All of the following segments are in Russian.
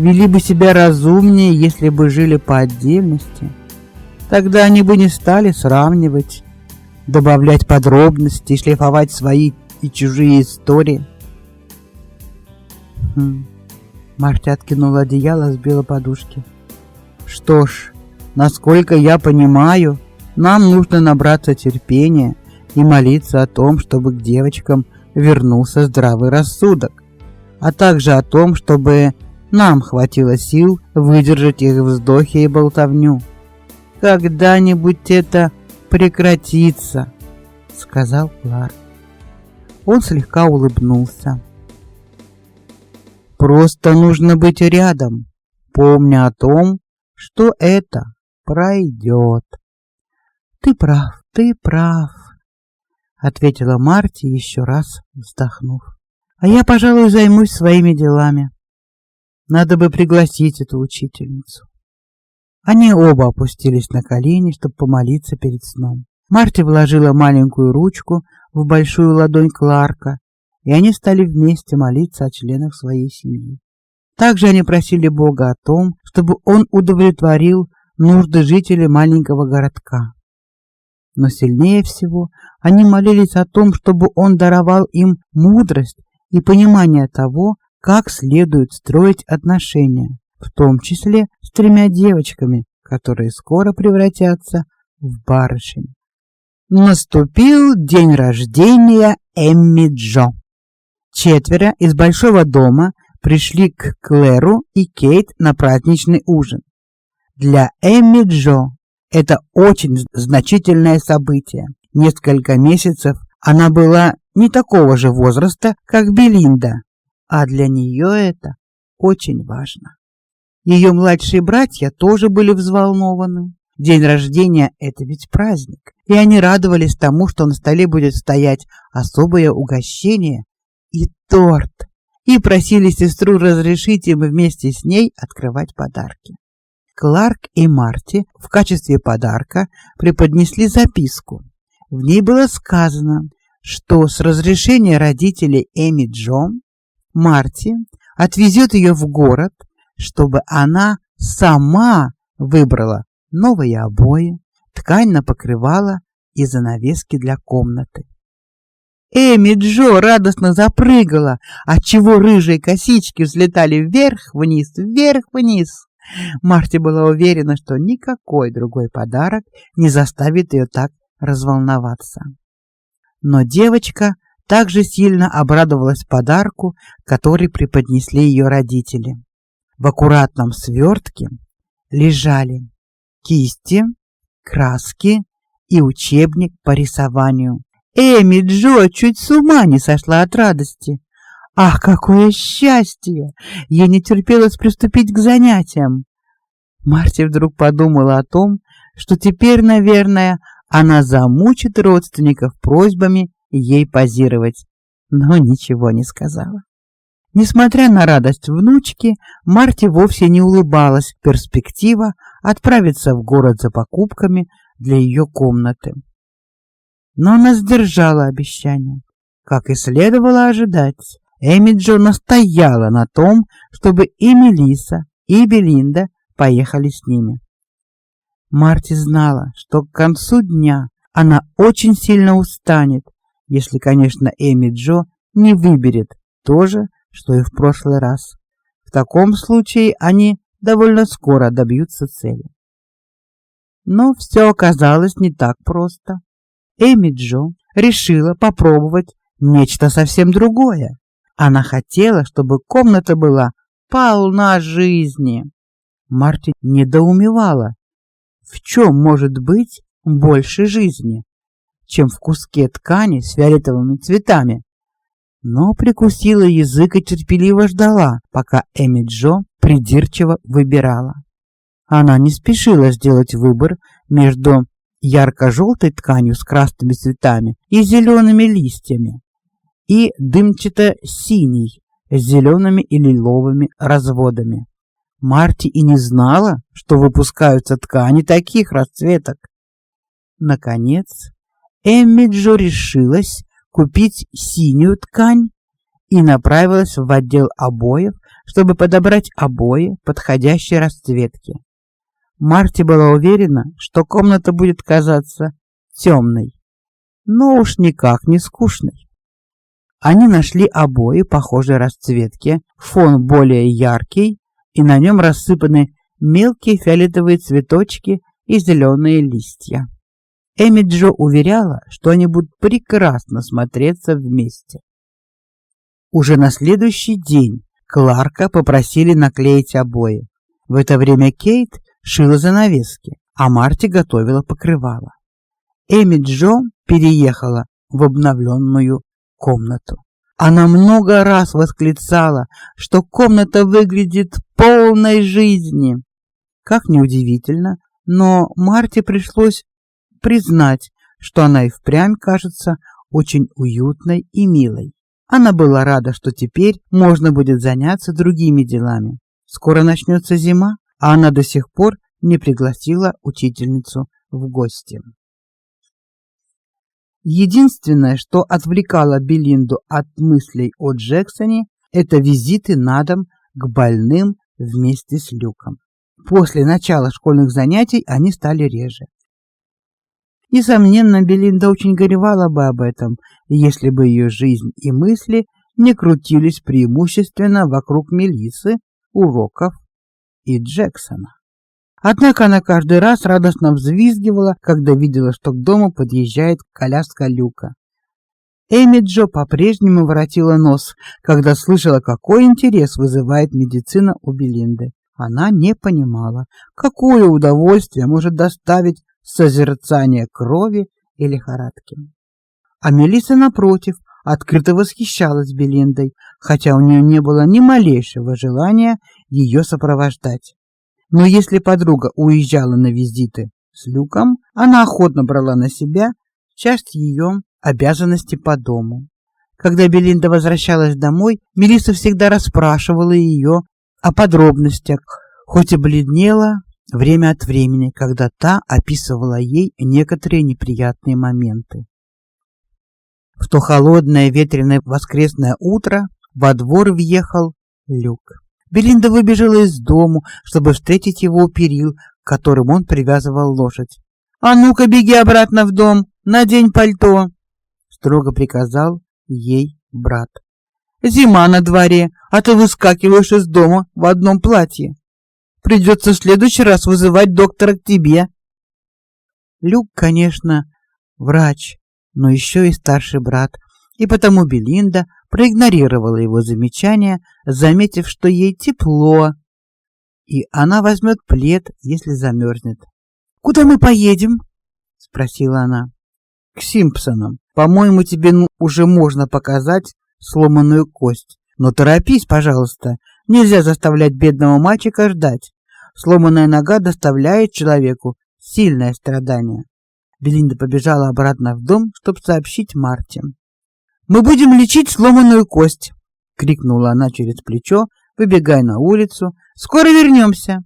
вели бы себя разумнее, если бы жили по отдельности. Тогда они бы не стали сравнивать, добавлять подробности, шлифовать свои и чужие истории. Хм. Марти откинула одеяло белой подушки. Что ж, насколько я понимаю, нам нужно набраться терпения и молиться о том, чтобы к девочкам вернулся здравый рассудок а также о том, чтобы нам хватило сил выдержать их вздохи и болтовню. Когда-нибудь это прекратится, сказал Кларк. Он слегка улыбнулся. Просто нужно быть рядом, помня о том, что это пройдет. Ты прав, ты прав, ответила Марти еще раз вздохнув. А я, пожалуй, займусь своими делами. Надо бы пригласить эту учительницу. Они оба опустились на колени, чтобы помолиться перед сном. Марти вложила маленькую ручку в большую ладонь Кларка, и они стали вместе молиться о членах своей семьи. Также они просили Бога о том, чтобы он удовлетворил нужды жителей маленького городка. Но сильнее всего они молились о том, чтобы он даровал им мудрость и понимание того, как следует строить отношения, в том числе с тремя девочками, которые скоро превратятся в барышень. Наступил день рождения Эмми Джо. Четверо из большого дома пришли к Клэру и Кейт на праздничный ужин. Для Эмми Джо это очень значительное событие. Несколько месяцев она была не такого же возраста, как Белинда, а для нее это очень важно. Ее младшие братья тоже были взволнованы. День рождения это ведь праздник, и они радовались тому, что на столе будет стоять особое угощение и торт, и просили сестру разрешить им вместе с ней открывать подарки. Кларк и Марти в качестве подарка преподнесли записку. В ней было сказано, что с разрешения родителей Эми Джон Марти отвезет ее в город, чтобы она сама выбрала новые обои, ткань на покрывало и занавески для комнаты. Эми Джо радостно запрыгала, отчего рыжие косички взлетали вверх-вниз, вверх-вниз. Марти была уверена, что никакой другой подарок не заставит ее так разволноваться. Но девочка также сильно обрадовалась подарку, который преподнесли ее родители. В аккуратном свертке лежали кисти, краски и учебник по рисованию. Эми Джо чуть с ума не сошла от радости. Ах, какое счастье! Ей не терпелось приступить к занятиям. Марти вдруг подумала о том, что теперь, наверное, она замучит родственников просьбами ей позировать, но ничего не сказала. Несмотря на радость внучки, Марти вовсе не улыбалась перспектива отправиться в город за покупками для ее комнаты. Но она сдержала обещание. Как и следовало ожидать, Эми Джо настояла на том, чтобы и Мелиса, и Белинда поехали с ними. Марти знала, что к концу дня она очень сильно устанет, если, конечно, Эми Джо не выберет то же, что и в прошлый раз. В таком случае они довольно скоро добьются цели. Но все оказалось не так просто. Эми Джо решила попробовать нечто совсем другое. Она хотела, чтобы комната была полна жизни. Марти недоумевала, в чем может быть больше жизни, чем в куске ткани с фиолетовыми цветами? Но прикусила язык и терпеливо ждала, пока Эми Джо придирчиво выбирала. Она не спешила сделать выбор между ярко-желтой тканью с красными цветами и зелеными листьями и дымчато-синей с зелеными и лиловыми разводами. Марти и не знала, что выпускаются ткани таких расцветок. Наконец, Эмми Джо решилась купить синюю ткань и направилась в отдел обоев, чтобы подобрать обои подходящей расцветки. Марти была уверена, что комната будет казаться темной, но уж никак не скучной. Они нашли обои похожей расцветки, фон более яркий, и на нем рассыпаны мелкие фиолетовые цветочки и зеленые листья. Эми Джо уверяла, что они будут прекрасно смотреться вместе. Уже на следующий день Кларка попросили наклеить обои. В это время Кейт шила занавески, а Марти готовила покрывало. Эми Джо переехала в обновленную комнату. Она много раз восклицала, что комната выглядит полной жизни. Как неудивительно, но Марте пришлось признать, что она и впрямь кажется очень уютной и милой. Она была рада, что теперь можно будет заняться другими делами. Скоро начнется зима, а она до сих пор не пригласила учительницу в гости. Единственное, что отвлекало Белинду от мыслей о Джексоне, это визиты на дом к больным вместе с Люком. После начала школьных занятий они стали реже. Несомненно, Белинда очень горевала бы об этом, если бы ее жизнь и мысли не крутились преимущественно вокруг Мелисы, уроков и Джексона. Однако она каждый раз радостно взвизгивала, когда видела, что к дому подъезжает коляска Люка. Эми Джо по-прежнему воротила нос, когда слышала, какой интерес вызывает медицина у Белинды. Она не понимала, какое удовольствие может доставить созерцание крови и лихорадки. А Мелисса, напротив, открыто восхищалась Белиндой, хотя у нее не было ни малейшего желания ее сопровождать. Но если подруга уезжала на визиты с Люком, она охотно брала на себя часть ее обязанностей по дому. Когда Белинда возвращалась домой, Мелисса всегда расспрашивала ее о подробностях, хоть и бледнела время от времени, когда та описывала ей некоторые неприятные моменты. В то холодное ветреное воскресное утро во двор въехал Люк. Белинда выбежала из дому, чтобы встретить его у перил, к которым он привязывал лошадь. «А ну-ка, беги обратно в дом, надень пальто!» Строго приказал ей брат. «Зима на дворе, а ты выскакиваешь из дома в одном платье. Придется в следующий раз вызывать доктора к тебе». Люк, конечно, врач, но еще и старший брат, и потому Белинда проигнорировала его замечание, заметив, что ей тепло, и она возьмет плед, если замерзнет. «Куда мы поедем?» — спросила она. «К Симпсонам. По-моему, тебе ну, уже можно показать сломанную кость. Но торопись, пожалуйста. Нельзя заставлять бедного мальчика ждать. Сломанная нога доставляет человеку сильное страдание». Белинда побежала обратно в дом, чтобы сообщить Марте. Мы будем лечить сломанную кость, крикнула она через плечо, выбегая на улицу. Скоро вернемся!»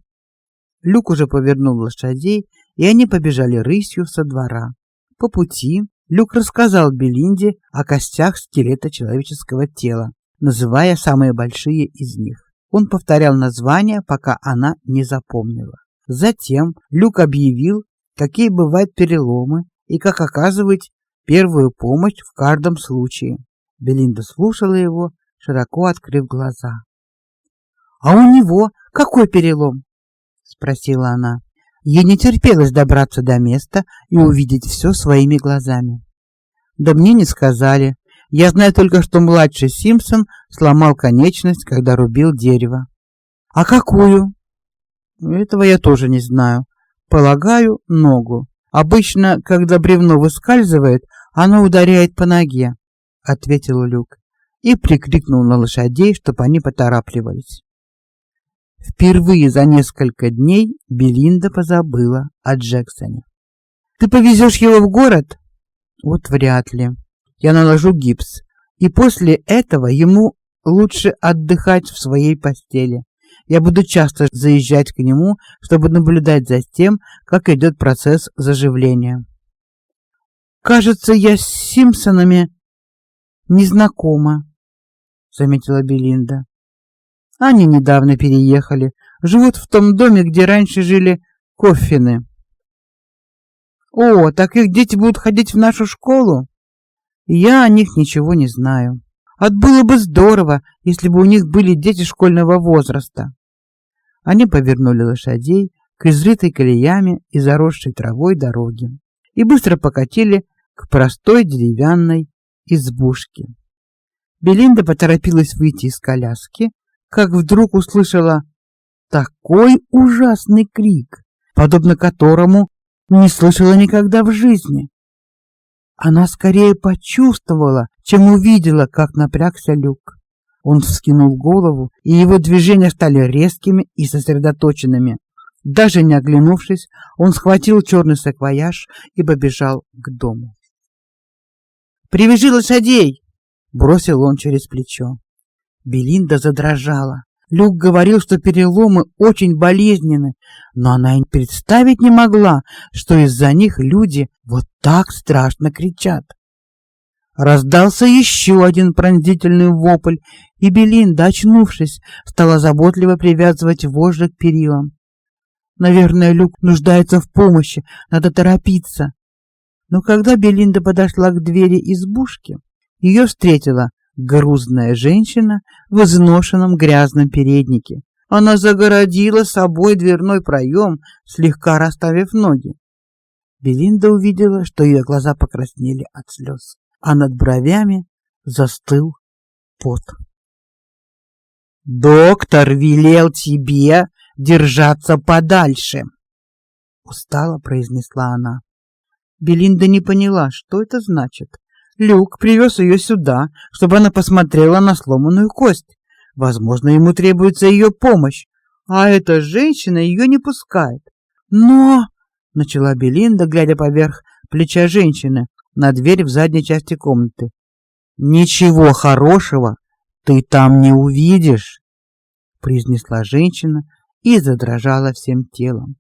Люк уже повернул лошадей, и они побежали рысью со двора. По пути Люк рассказал Белинде о костях скелета человеческого тела, называя самые большие из них. Он повторял названия, пока она не запомнила. Затем Люк объявил, какие бывают переломы и как оказывать первую помощь в каждом случае. Белинда слушала его, широко открыв глаза. А у него какой перелом? спросила она. Ей не терпелось добраться до места и увидеть все своими глазами. Да мне не сказали. Я знаю только, что младший Симпсон сломал конечность, когда рубил дерево. А какую? Этого я тоже не знаю. Полагаю, ногу. Обычно, когда бревно выскальзывает, оно ударяет по ноге, ответил Люк и прикрикнул на лошадей, чтобы они поторапливались. Впервые за несколько дней Белинда позабыла о Джексоне. Ты повезешь его в город? Вот вряд ли. Я наложу гипс, и после этого ему лучше отдыхать в своей постели. Я буду часто заезжать к нему, чтобы наблюдать за тем, как идет процесс заживления. Кажется, я с Симпсонами не знакома, заметила Белинда. Они недавно переехали, живут в том доме, где раньше жили Коффины. О, так их дети будут ходить в нашу школу? Я о них ничего не знаю. От было бы здорово, если бы у них были дети школьного возраста. Они повернули лошадей к изрытой колеями и заросшей травой дороге и быстро покатили к простой деревянной избушке. Белинда поторопилась выйти из коляски, как вдруг услышала такой ужасный крик, подобно которому не слышала никогда в жизни. Она скорее почувствовала, чем увидела, как напрягся Люк. Он вскинул голову, и его движения стали резкими и сосредоточенными. Даже не оглянувшись, он схватил черный саквояж и побежал к дому. «Привяжи лошадей!» — бросил он через плечо. Белинда задрожала. Люк говорил, что переломы очень болезненны, но она и представить не могла, что из-за них люди вот так страшно кричат. Раздался еще один пронзительный вопль, и Белинда, очнувшись, стала заботливо привязывать вожжи к перилам. Наверное, Люк нуждается в помощи, надо торопиться. Но когда Белинда подошла к двери избушки, ее встретила грузная женщина в изношенном грязном переднике. Она загородила собой дверной проем, слегка расставив ноги. Белинда увидела, что ее глаза покраснели от слез, а над бровями застыл пот. «Доктор велел тебе держаться подальше!» Устало произнесла она. Белинда не поняла, что это значит. Люк привез ее сюда, чтобы она посмотрела на сломанную кость. Возможно, ему требуется ее помощь, а эта женщина ее не пускает. Но, начала Белинда, глядя поверх плеча женщины на дверь в задней части комнаты. Ничего хорошего ты там не увидишь, произнесла женщина и задрожала всем телом.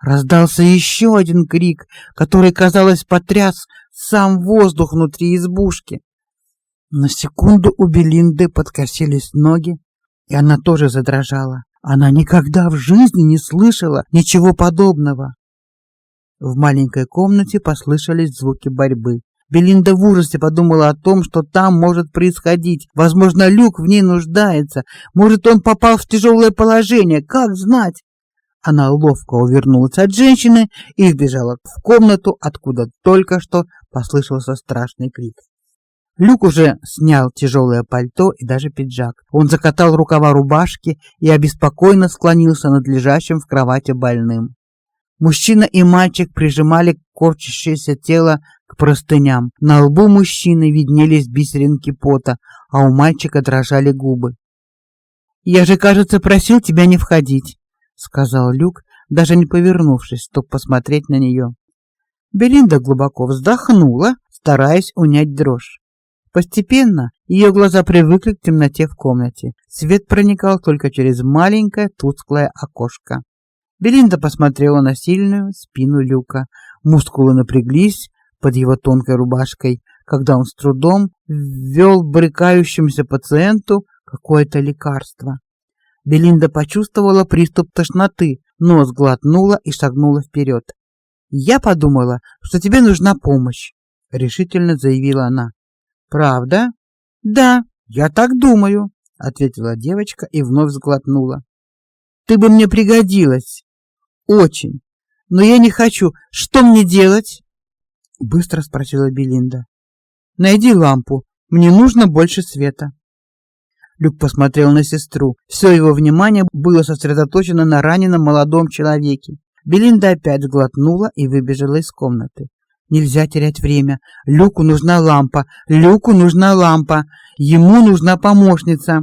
Раздался еще один крик, который, казалось, потряс сам воздух внутри избушки. На секунду у Белинды подкосились ноги, и она тоже задрожала. Она никогда в жизни не слышала ничего подобного. В маленькой комнате послышались звуки борьбы. Белинда в ужасе подумала о том, что там может происходить. Возможно, Люк в ней нуждается. Может, он попал в тяжелое положение. Как знать? Она ловко увернулась от женщины и вбежала в комнату, откуда только что послышался страшный крик. Люк уже снял тяжелое пальто и даже пиджак. Он закатал рукава рубашки и обеспокоенно склонился над лежащим в кровати больным. Мужчина и мальчик прижимали корчащееся тело к простыням. На лбу мужчины виднелись бисеринки пота, а у мальчика дрожали губы. «Я же, кажется, просил тебя не входить», сказал Люк, даже не повернувшись, чтобы посмотреть на нее. Белинда глубоко вздохнула, стараясь унять дрожь. Постепенно ее глаза привыкли к темноте в комнате. Свет проникал только через маленькое тусклое окошко. Белинда посмотрела на сильную спину Люка. Мускулы напряглись под его тонкой рубашкой, когда он с трудом ввел брыкающемуся пациенту какое-то лекарство. Белинда почувствовала приступ тошноты, но сглотнула и шагнула вперед. «Я подумала, что тебе нужна помощь», — решительно заявила она. «Правда?» «Да, я так думаю», — ответила девочка и вновь сглотнула. «Ты бы мне пригодилась. Очень. Но я не хочу. Что мне делать?» Быстро спросила Белинда. «Найди лампу. Мне нужно больше света». Люк посмотрел на сестру. Все его внимание было сосредоточено на раненом молодом человеке. Белинда опять сглотнула и выбежала из комнаты. Нельзя терять время. Люку нужна лампа. Люку нужна лампа. Ему нужна помощница.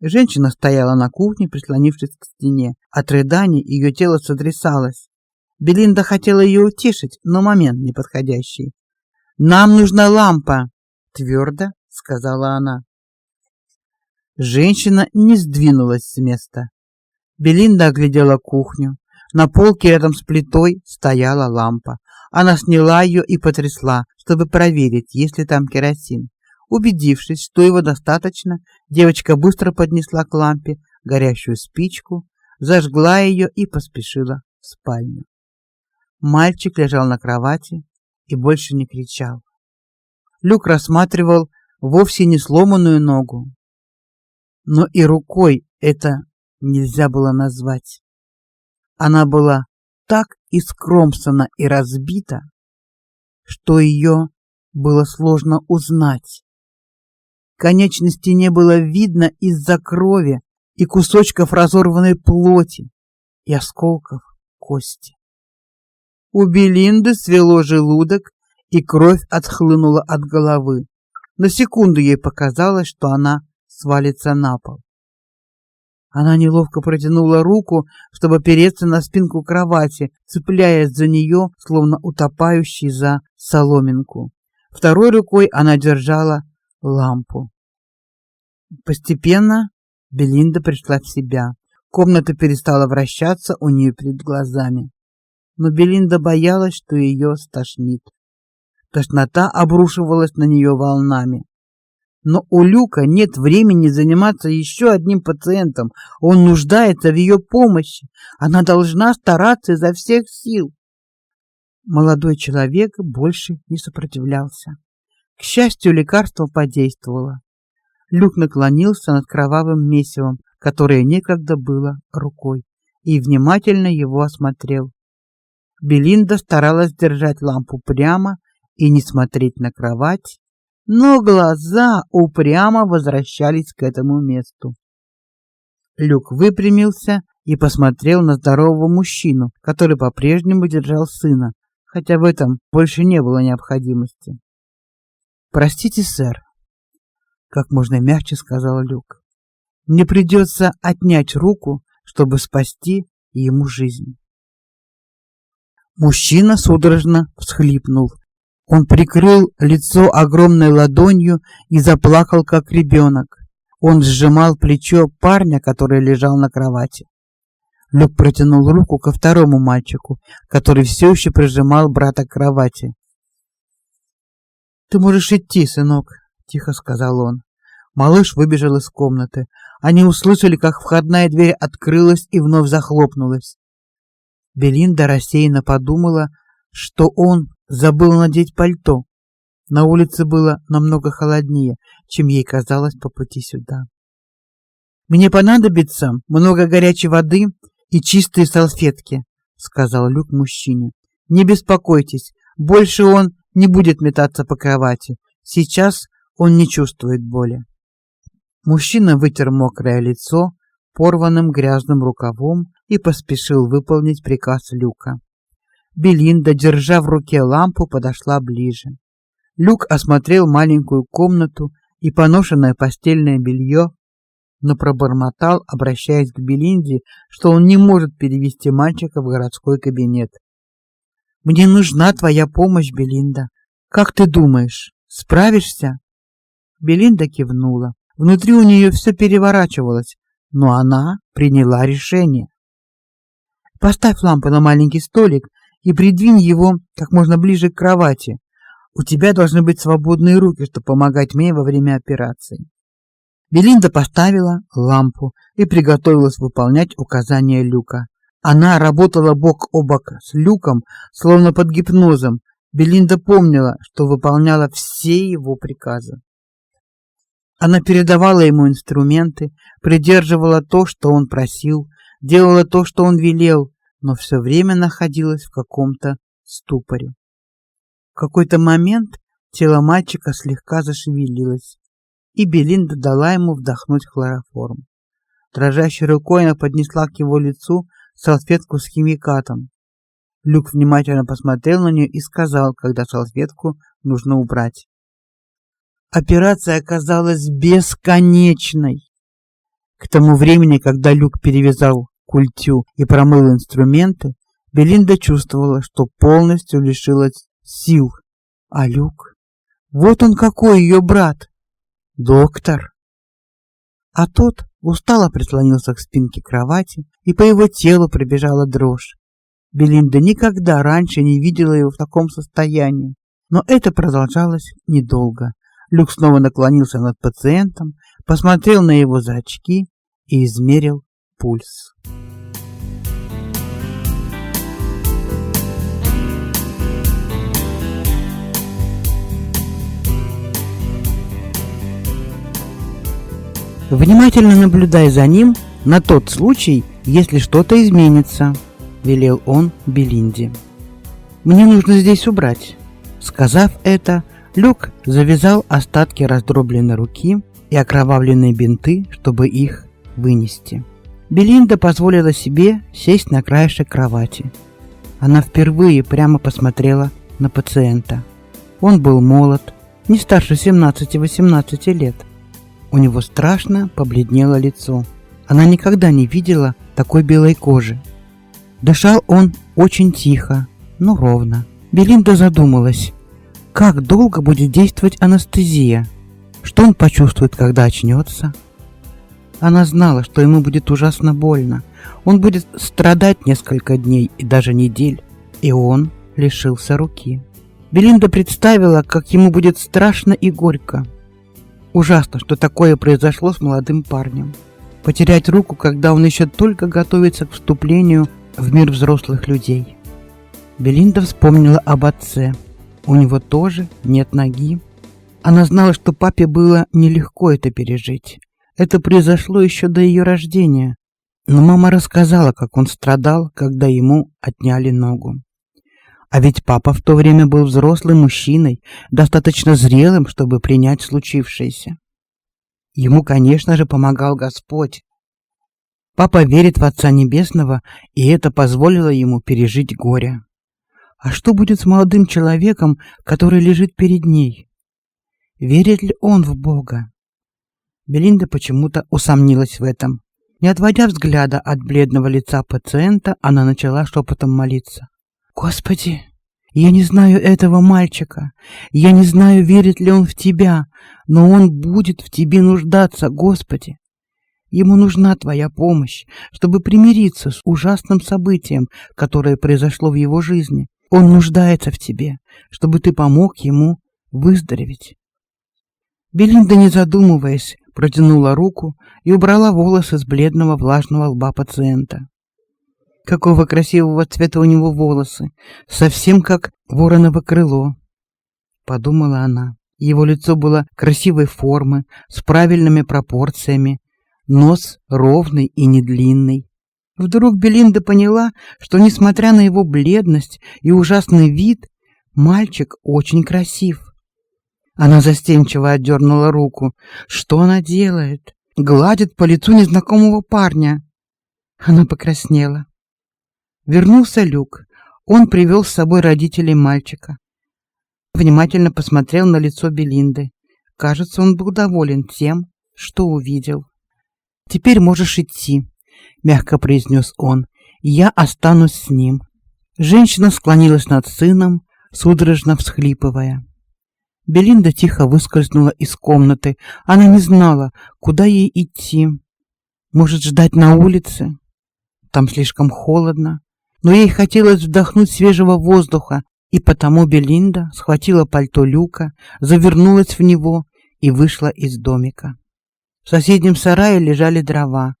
Женщина стояла на кухне, прислонившись к стене. От рыданий ее тело сотрясалось. Белинда хотела ее утешить, но момент неподходящий. Нам нужна лампа, твердо сказала она. Женщина не сдвинулась с места. Белинда оглядела кухню. На полке рядом с плитой стояла лампа. Она сняла ее и потрясла, чтобы проверить, есть ли там керосин. Убедившись, что его достаточно, девочка быстро поднесла к лампе горящую спичку, зажгла ее и поспешила в спальню. Мальчик лежал на кровати и больше не кричал. Люк рассматривал вовсе не сломанную ногу, но и рукой это нельзя было назвать. Она была так искромсана и разбита, что ее было сложно узнать. Конечности не было видно из-за крови и кусочков разорванной плоти и осколков кости. У Белинды свело желудок, и кровь отхлынула от головы. На секунду ей показалось, что она свалится на пол. Она неловко протянула руку, чтобы опереться на спинку кровати, цепляясь за нее, словно утопающий за соломинку. Второй рукой она держала лампу. Постепенно Белинда пришла в себя. Комната перестала вращаться у нее перед глазами но Белинда боялась, что ее стошнит. Тошнота обрушивалась на нее волнами. Но у Люка нет времени заниматься еще одним пациентом. Он нуждается в ее помощи. Она должна стараться изо всех сил. Молодой человек больше не сопротивлялся. К счастью, лекарство подействовало. Люк наклонился над кровавым месивом, которое некогда было рукой, и внимательно его осмотрел. Белинда старалась держать лампу прямо и не смотреть на кровать, но глаза упрямо возвращались к этому месту. Люк выпрямился и посмотрел на здорового мужчину, который по-прежнему держал сына, хотя в этом больше не было необходимости. Простите, сэр, как можно мягче сказал Люк. Мне придется отнять руку, чтобы спасти ему жизнь. Мужчина судорожно всхлипнул. Он прикрыл лицо огромной ладонью и заплакал как ребенок. Он сжимал плечо парня, который лежал на кровати. Люк протянул руку ко второму мальчику, который все еще прижимал брата к кровати. Ты можешь идти, сынок, тихо сказал он. Малыш выбежал из комнаты. Они услышали, как входная дверь открылась и вновь захлопнулась. Белинда рассеянно подумала, что он забыл надеть пальто. На улице было намного холоднее, чем ей казалось по пути сюда. Мне понадобится много горячей воды и чистые салфетки, сказал Люк мужчине. Не беспокойтесь, больше он не будет метаться по кровати. Сейчас он не чувствует боли. Мужчина вытер мокрое лицо порванным грязным рукавом и поспешил выполнить приказ Люка. Белинда, держа в руке лампу, подошла ближе. Люк осмотрел маленькую комнату и поношенное постельное белье, но пробормотал, обращаясь к Белинде, что он не может перевести мальчика в городской кабинет. Мне нужна твоя помощь, Белинда. Как ты думаешь, справишься? Белинда кивнула. Внутри у нее все переворачивалось, но она приняла решение. Поставь лампу на маленький столик и придвинь его как можно ближе к кровати. У тебя должны быть свободные руки, чтобы помогать мне во время операции. Белинда поставила лампу и приготовилась выполнять указания Люка. Она работала бок о бок с Люком, словно под гипнозом. Белинда помнила, что выполняла все его приказы. Она передавала ему инструменты, придерживала то, что он просил, делала то, что он велел, но все время находилась в каком-то ступоре. В какой-то момент тело мальчика слегка зашевелилось, и Белинда дала ему вдохнуть хлороформ. Дрожащей рукой она поднесла к его лицу салфетку с химикатом. Люк внимательно посмотрел на нее и сказал, когда салфетку нужно убрать. Операция оказалась бесконечной. К тому времени, когда Люк перевязал культю и промыл инструменты, Белинда чувствовала, что полностью лишилась сил. А Люк? Вот он какой ее брат! Доктор! А тот устало прислонился к спинке кровати, и по его телу пробежала дрожь. Белинда никогда раньше не видела его в таком состоянии. Но это продолжалось недолго. Люк снова наклонился над пациентом, посмотрел на его зрачки и измерил пульс. Внимательно наблюдай за ним на тот случай, если что-то изменится, велел он Белинде. Мне нужно здесь убрать. Сказав это, Люк завязал остатки раздробленной руки и окровавленные бинты, чтобы их вынести. Белинда позволила себе сесть на краешек кровати. Она впервые прямо посмотрела на пациента. Он был молод, не старше 17-18 лет. У него страшно побледнело лицо. Она никогда не видела такой белой кожи. Дышал он очень тихо, но ровно. Белинда задумалась, как долго будет действовать анестезия, что он почувствует, когда очнется. Она знала, что ему будет ужасно больно. Он будет страдать несколько дней и даже недель, и он лишился руки. Белинда представила, как ему будет страшно и горько. Ужасно, что такое произошло с молодым парнем. Потерять руку, когда он еще только готовится к вступлению в мир взрослых людей. Белинда вспомнила об отце. У него тоже нет ноги. Она знала, что папе было нелегко это пережить. Это произошло еще до ее рождения. Но мама рассказала, как он страдал, когда ему отняли ногу. А ведь папа в то время был взрослым мужчиной, достаточно зрелым, чтобы принять случившееся. Ему, конечно же, помогал Господь. Папа верит в Отца Небесного, и это позволило ему пережить горе. А что будет с молодым человеком, который лежит перед ней? Верит ли он в Бога? Белинда почему-то усомнилась в этом. Не отводя взгляда от бледного лица пациента, она начала шепотом молиться. Господи, я не знаю этого мальчика. Я не знаю, верит ли он в тебя, но он будет в тебе нуждаться, Господи. Ему нужна твоя помощь, чтобы примириться с ужасным событием, которое произошло в его жизни. Он нуждается в тебе, чтобы ты помог ему выздороветь. Белинда, не задумываясь, протянула руку и убрала волосы с бледного влажного лба пациента. Какого красивого цвета у него волосы, совсем как вороново крыло, подумала она. Его лицо было красивой формы, с правильными пропорциями, нос ровный и не длинный. Вдруг Белинда поняла, что несмотря на его бледность и ужасный вид, мальчик очень красив. Она застенчиво отдернула руку. Что она делает? Гладит по лицу незнакомого парня. Она покраснела. Вернулся Люк. Он привел с собой родителей мальчика. Внимательно посмотрел на лицо Белинды. Кажется, он был доволен тем, что увидел. Теперь можешь идти, мягко произнес он. Я останусь с ним. Женщина склонилась над сыном, судорожно всхлипывая. Белинда тихо выскользнула из комнаты. Она не знала, куда ей идти. Может, ждать на улице? Там слишком холодно но ей хотелось вдохнуть свежего воздуха, и потому Белинда схватила пальто Люка, завернулась в него и вышла из домика. В соседнем сарае лежали дрова.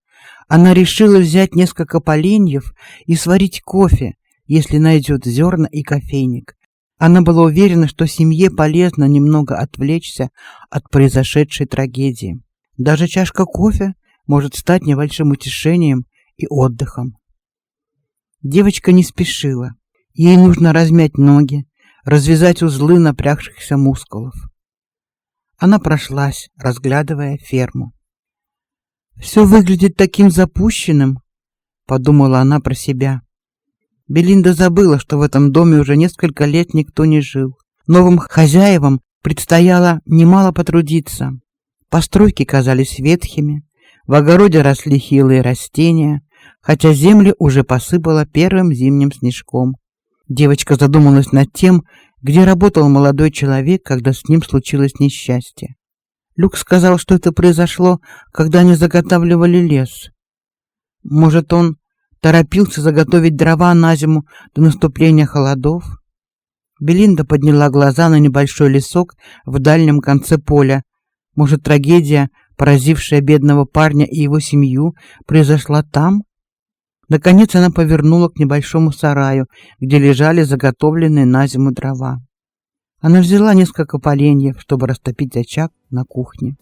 Она решила взять несколько поленьев и сварить кофе, если найдет зерна и кофейник. Она была уверена, что семье полезно немного отвлечься от произошедшей трагедии. Даже чашка кофе может стать небольшим утешением и отдыхом. Девочка не спешила. Ей нужно размять ноги, развязать узлы напрягшихся мускулов. Она прошлась, разглядывая ферму. Все выглядит таким запущенным, подумала она про себя. Белинда забыла, что в этом доме уже несколько лет никто не жил. Новым хозяевам предстояло немало потрудиться. Постройки казались ветхими, В огороде росли хилые растения, хотя землю уже посыпало первым зимним снежком. Девочка задумалась над тем, где работал молодой человек, когда с ним случилось несчастье. Люк сказал, что это произошло, когда они заготавливали лес. Может, он торопился заготовить дрова на зиму до наступления холодов? Белинда подняла глаза на небольшой лесок в дальнем конце поля. Может, трагедия, поразившая бедного парня и его семью, произошла там? Наконец она повернула к небольшому сараю, где лежали заготовленные на зиму дрова. Она взяла несколько поленьев, чтобы растопить очаг на кухне.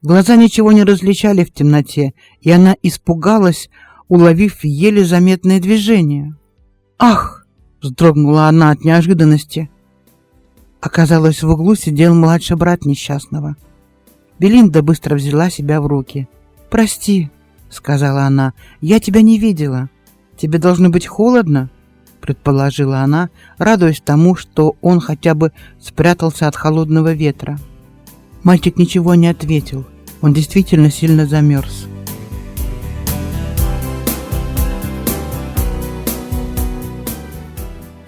Глаза ничего не различали в темноте, и она испугалась, уловив еле заметное движение. «Ах!» — вздрогнула она от неожиданности. Оказалось, в углу сидел младший брат несчастного. Белинда быстро взяла себя в руки. «Прости», — сказала она, — «я тебя не видела. Тебе должно быть холодно?» предположила она, радуясь тому, что он хотя бы спрятался от холодного ветра. Мальчик ничего не ответил. Он действительно сильно замерз.